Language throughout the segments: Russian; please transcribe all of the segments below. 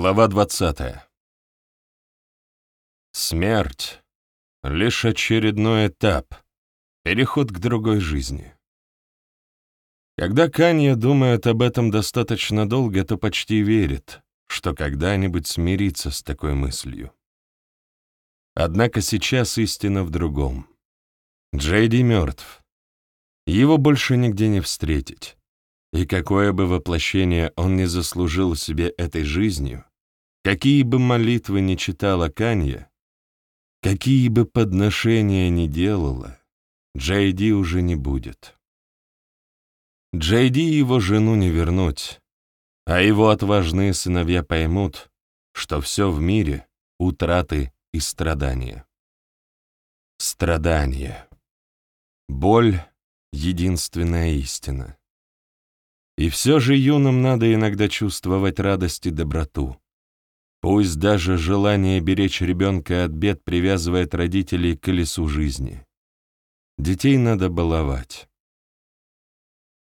Глава 20. Смерть — лишь очередной этап, переход к другой жизни. Когда Канья думает об этом достаточно долго, то почти верит, что когда-нибудь смирится с такой мыслью. Однако сейчас истина в другом. Джейди мертв. Его больше нигде не встретить. И какое бы воплощение он не заслужил себе этой жизнью, какие бы молитвы ни читала Канья, какие бы подношения ни делала, Джейди уже не будет. Джейди его жену не вернуть, а его отважные сыновья поймут, что все в мире — утраты и страдания. Страдания. Боль — единственная истина. И все же юным надо иногда чувствовать радость и доброту. Пусть даже желание беречь ребенка от бед привязывает родителей к колесу жизни. Детей надо баловать.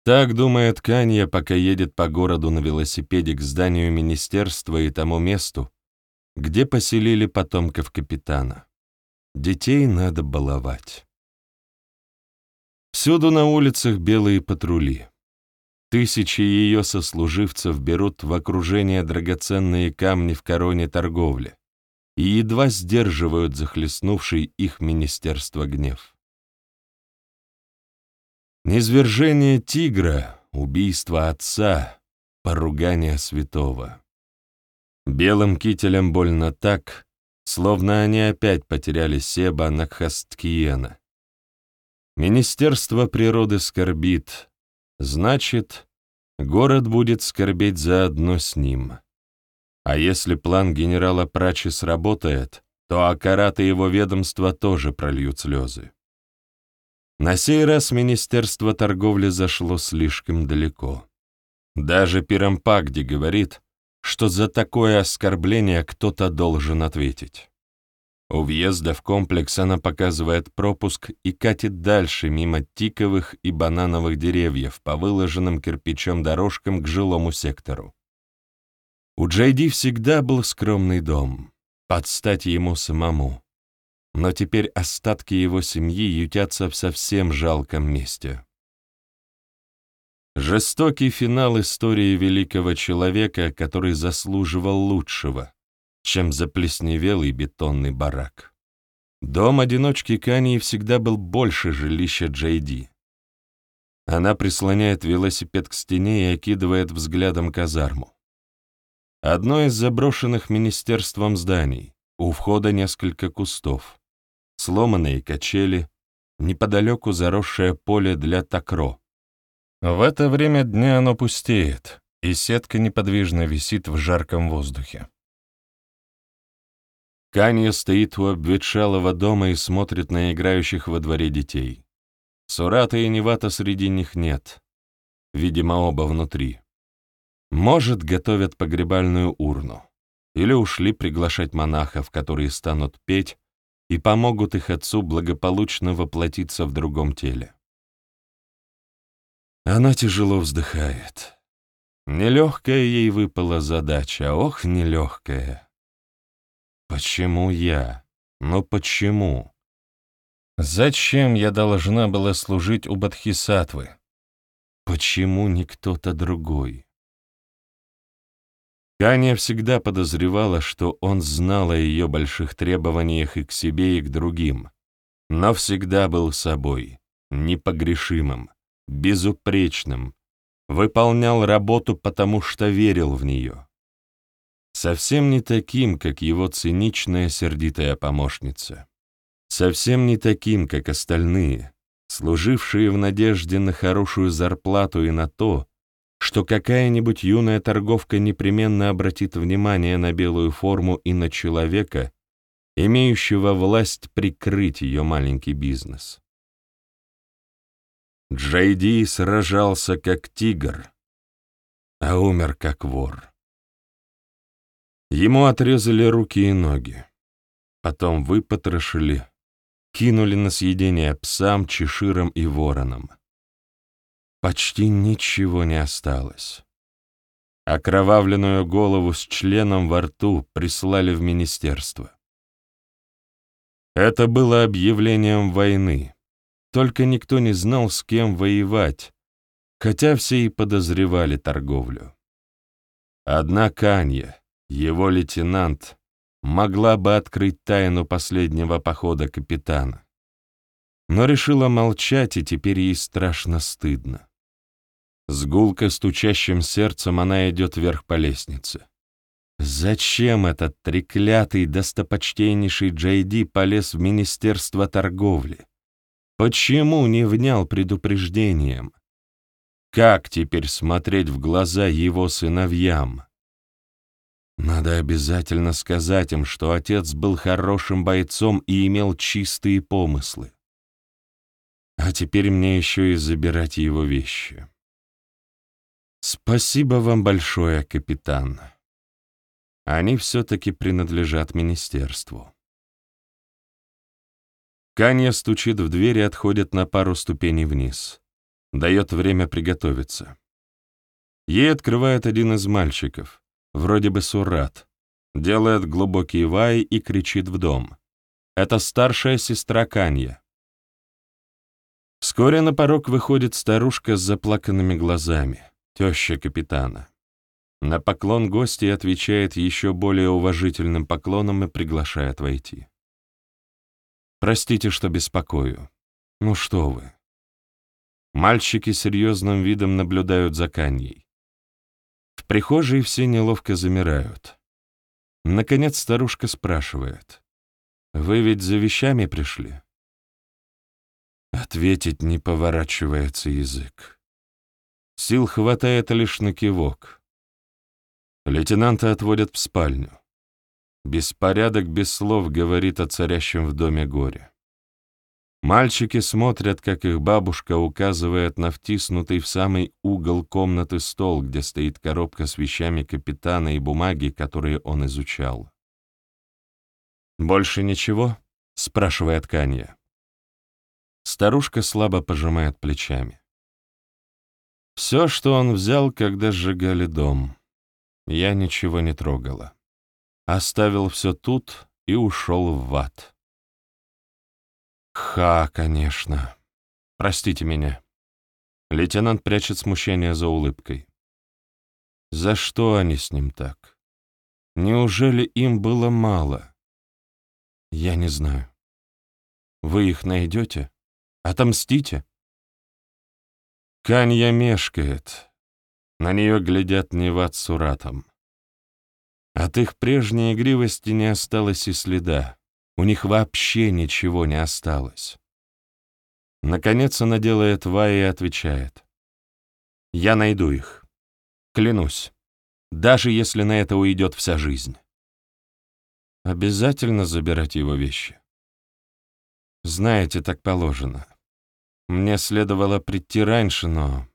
Так думает Канья, пока едет по городу на велосипеде к зданию министерства и тому месту, где поселили потомков капитана. Детей надо баловать. Всюду на улицах белые патрули. Тысячи ее сослуживцев берут в окружение драгоценные камни в короне торговли и едва сдерживают захлестнувший их министерство гнев. Низвержение тигра, убийство отца, поругание святого. Белым кителям больно так, словно они опять потеряли Себа Накхасткиена. Министерство природы скорбит, Значит, город будет скорбеть заодно с ним. А если план генерала Прачи сработает, то Акарат и его ведомство тоже прольют слезы. На сей раз Министерство торговли зашло слишком далеко. Даже Пирампагди говорит, что за такое оскорбление кто-то должен ответить. У въезда в комплекс она показывает пропуск и катит дальше мимо тиковых и банановых деревьев по выложенным кирпичом дорожкам к жилому сектору. У Джейди всегда был скромный дом, под стать ему самому. Но теперь остатки его семьи ютятся в совсем жалком месте. Жестокий финал истории великого человека, который заслуживал лучшего, чем заплесневелый бетонный барак. Дом одиночки Кании всегда был больше жилища Джейди. Она прислоняет велосипед к стене и окидывает взглядом казарму. Одно из заброшенных министерством зданий, у входа несколько кустов, сломанные качели, неподалеку заросшее поле для такро. В это время дня оно пустеет, и сетка неподвижно висит в жарком воздухе. Канья стоит у обветшалого дома и смотрит на играющих во дворе детей. Сурата и Невата среди них нет. Видимо, оба внутри. Может, готовят погребальную урну. Или ушли приглашать монахов, которые станут петь и помогут их отцу благополучно воплотиться в другом теле. Она тяжело вздыхает. Нелегкая ей выпала задача, ох, нелегкая. Почему я? Но почему? Зачем я должна была служить у Бадхисатвы? Почему не кто-то другой? Каня всегда подозревала, что он знал о ее больших требованиях и к себе, и к другим, но всегда был собой, непогрешимым, безупречным, выполнял работу, потому что верил в нее совсем не таким, как его циничная сердитая помощница, совсем не таким, как остальные, служившие в надежде на хорошую зарплату и на то, что какая-нибудь юная торговка непременно обратит внимание на белую форму и на человека, имеющего власть прикрыть ее маленький бизнес. Джейди сражался как тигр, а умер как вор. Ему отрезали руки и ноги. Потом выпотрошили, кинули на съедение псам, чеширам и воронам. Почти ничего не осталось. Окровавленную голову с членом во рту прислали в министерство. Это было объявлением войны, только никто не знал, с кем воевать, хотя все и подозревали торговлю. Однако Анья, его лейтенант, могла бы открыть тайну последнего похода капитана. Но решила молчать, и теперь ей страшно стыдно. С гулко стучащим сердцем она идет вверх по лестнице. Зачем этот треклятый достопочтеннейший Джейди полез в Министерство торговли? Почему не внял предупреждением? Как теперь смотреть в глаза его сыновьям? Надо обязательно сказать им, что отец был хорошим бойцом и имел чистые помыслы. А теперь мне еще и забирать его вещи. Спасибо вам большое, капитан. Они все-таки принадлежат министерству. Канья стучит в дверь и отходит на пару ступеней вниз. Дает время приготовиться. Ей открывает один из мальчиков, вроде бы Сурат, делает глубокий вай и кричит в дом. Это старшая сестра Канья. Вскоре на порог выходит старушка с заплаканными глазами, теща капитана. На поклон гостей отвечает еще более уважительным поклоном и приглашает войти. «Простите, что беспокою. Ну что вы». Мальчики серьезным видом наблюдают за Каньей. В прихожей все неловко замирают. Наконец старушка спрашивает. «Вы ведь за вещами пришли?» Ответить не поворачивается язык. Сил хватает лишь на кивок. Лейтенанта отводят в спальню. Беспорядок без слов говорит о царящем в доме горе. Мальчики смотрят, как их бабушка указывает на втиснутый в самый угол комнаты стол, где стоит коробка с вещами капитана и бумаги, которые он изучал. «Больше ничего?» — спрашивает Канья. Старушка слабо пожимает плечами. Все, что он взял, когда сжигали дом. Я ничего не трогала. Оставил все тут и ушел в ад. Ха, конечно. Простите меня. Лейтенант прячет смущение за улыбкой. За что они с ним так? Неужели им было мало? Я не знаю. Вы их найдете? Отомстите? Канья мешкает, на нее глядят Неват с Уратом. От их прежней игривости не осталось и следа. У них вообще ничего не осталось. Наконец она делает Вай и отвечает. «Я найду их. Клянусь. Даже если на это уйдет вся жизнь. Обязательно забирать его вещи. Знаете, так положено. Мне следовало прийти раньше, но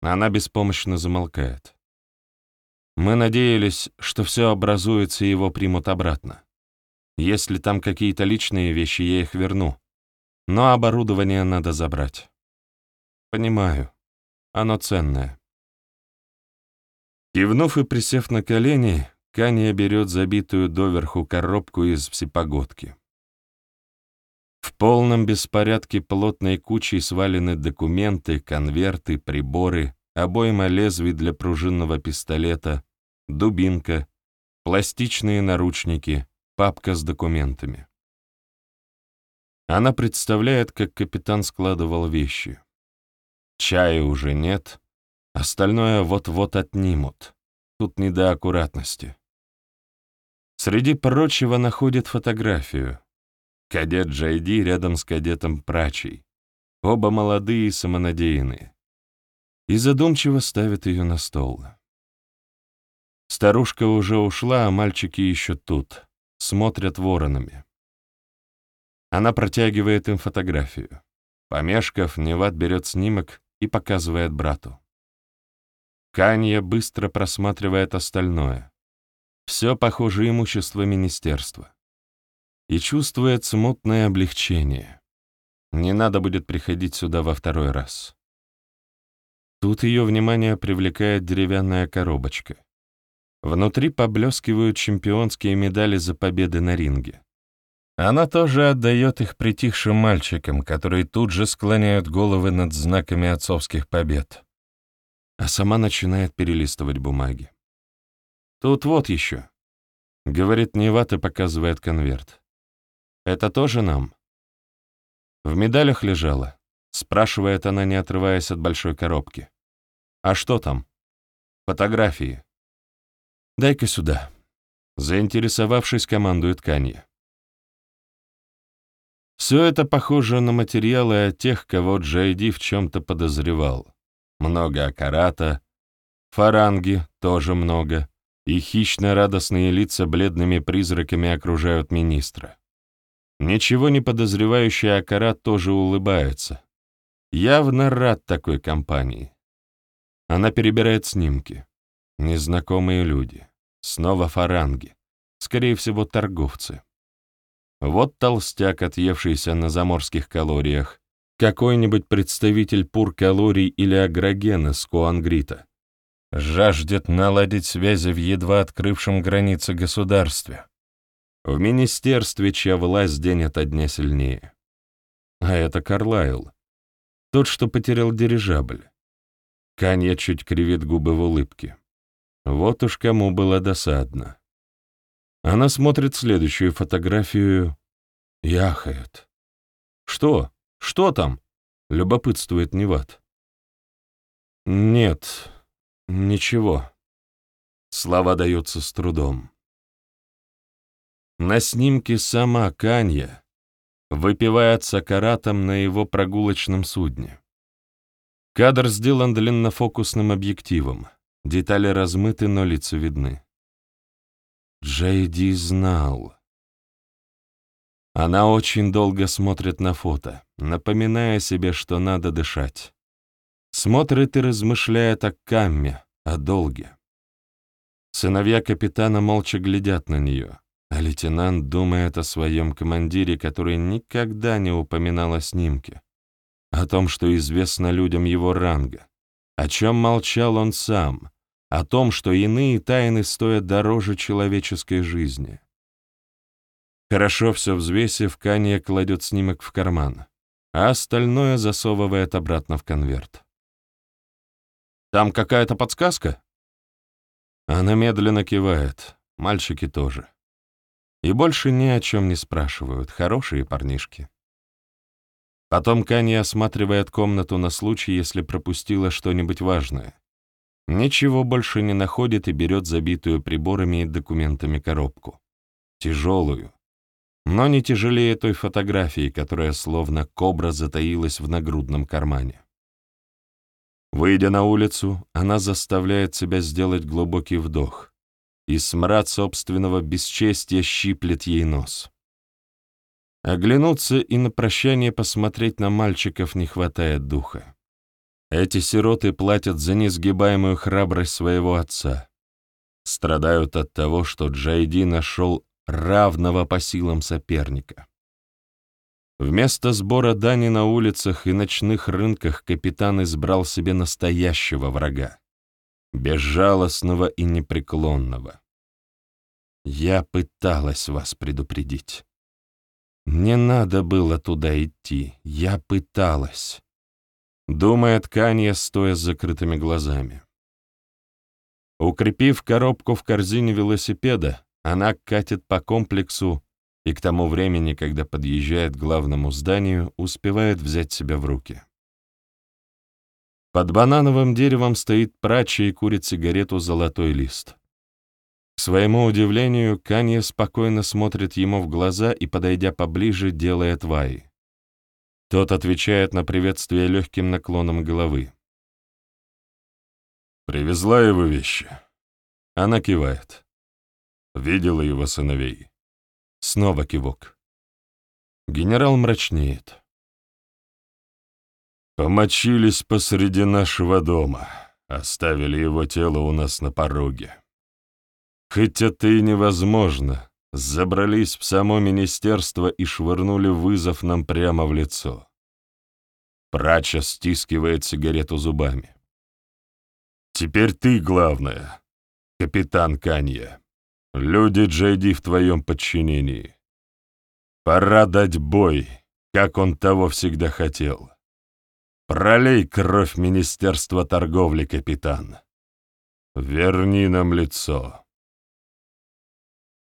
она беспомощно замолкает. Мы надеялись, что все образуется и его примут обратно. Если там какие-то личные вещи, я их верну. Но оборудование надо забрать. Понимаю. Оно ценное. Кивнув и присев на колени, Канья берет забитую доверху коробку из всепогодки. В полном беспорядке плотной кучей свалены документы, конверты, приборы, обойма лезвий для пружинного пистолета, дубинка, пластичные наручники, папка с документами. Она представляет, как капитан складывал вещи. Чая уже нет, остальное вот-вот отнимут. Тут не до аккуратности. Среди прочего находит фотографию. Кадет Джайди рядом с кадетом Прачей. Оба молодые и самонадеянные. И задумчиво ставит ее на стол. Старушка уже ушла, а мальчики еще тут, смотрят воронами. Она протягивает им фотографию. Помешков, Неват берет снимок и показывает брату. Канья быстро просматривает остальное. Все похоже имущество министерства и чувствует смутное облегчение. Не надо будет приходить сюда во второй раз. Тут ее внимание привлекает деревянная коробочка. Внутри поблескивают чемпионские медали за победы на ринге. Она тоже отдает их притихшим мальчикам, которые тут же склоняют головы над знаками отцовских побед. А сама начинает перелистывать бумаги. «Тут вот еще», — говорит Неват и показывает конверт. «Это тоже нам?» В медалях лежала. Спрашивает она, не отрываясь от большой коробки. «А что там?» «Фотографии». «Дай-ка сюда». Заинтересовавшись, командует Канье. Все это похоже на материалы о тех, кого Джейди в чем-то подозревал. Много акарата, фаранги тоже много, и хищно-радостные лица бледными призраками окружают министра. Ничего не подозревающий Акарат тоже улыбается. Явно рад такой компании. Она перебирает снимки. Незнакомые люди. Снова фаранги. Скорее всего, торговцы. Вот толстяк, отъевшийся на заморских калориях. Какой-нибудь представитель пур-калорий или агрогена с Куангрита. Жаждет наладить связи в едва открывшем границы государстве. В министерстве, чья власть день ото дня сильнее. А это Карлайл, тот, что потерял дирижабль. Канья чуть кривит губы в улыбке. Вот уж кому было досадно. Она смотрит следующую фотографию и ахает. «Что? Что там?» — любопытствует Неват. «Нет, ничего». Слова даются с трудом. На снимке сама Канья, выпивает с акаратом на его прогулочном судне. Кадр сделан длиннофокусным объективом. Детали размыты, но лица видны. Джейди знал. Она очень долго смотрит на фото, напоминая себе, что надо дышать. Смотрит и размышляет о Камме, о долге. Сыновья капитана молча глядят на нее. А лейтенант думает о своем командире, который никогда не упоминал о снимке, о том, что известно людям его ранга, о чем молчал он сам, о том, что иные тайны стоят дороже человеческой жизни. Хорошо все взвесив, Канья кладет снимок в карман, а остальное засовывает обратно в конверт. «Там какая-то подсказка?» Она медленно кивает, мальчики тоже. И больше ни о чем не спрашивают, хорошие парнишки. Потом Кани осматривает комнату на случай, если пропустила что-нибудь важное. Ничего больше не находит и берет забитую приборами и документами коробку. Тяжелую. Но не тяжелее той фотографии, которая словно кобра затаилась в нагрудном кармане. Выйдя на улицу, она заставляет себя сделать глубокий вдох, и смрад собственного бесчестия щиплет ей нос. Оглянуться и на прощание посмотреть на мальчиков не хватает духа. Эти сироты платят за несгибаемую храбрость своего отца. Страдают от того, что Джайди нашел равного по силам соперника. Вместо сбора дани на улицах и ночных рынках капитан избрал себе настоящего врага безжалостного и непреклонного. Я пыталась вас предупредить. Не надо было туда идти, я пыталась. Думает Канья, стоя с закрытыми глазами. Укрепив коробку в корзине велосипеда, она катит по комплексу и к тому времени, когда подъезжает к главному зданию, успевает взять себя в руки. Под банановым деревом стоит прача и курит сигарету «Золотой лист». Своему удивлению, Канье спокойно смотрит ему в глаза и, подойдя поближе, делает вай. Тот отвечает на приветствие легким наклоном головы. «Привезла его вещи». Она кивает. Видела его сыновей. Снова кивок. Генерал мрачнеет. Помочились посреди нашего дома, оставили его тело у нас на пороге. Хоть это и невозможно, забрались в само министерство и швырнули вызов нам прямо в лицо. Прача стискивает сигарету зубами. Теперь ты главное, капитан Канья. Люди Джейди в твоем подчинении. Пора дать бой, как он того всегда хотел. Пролей кровь Министерства торговли, капитан. Верни нам лицо.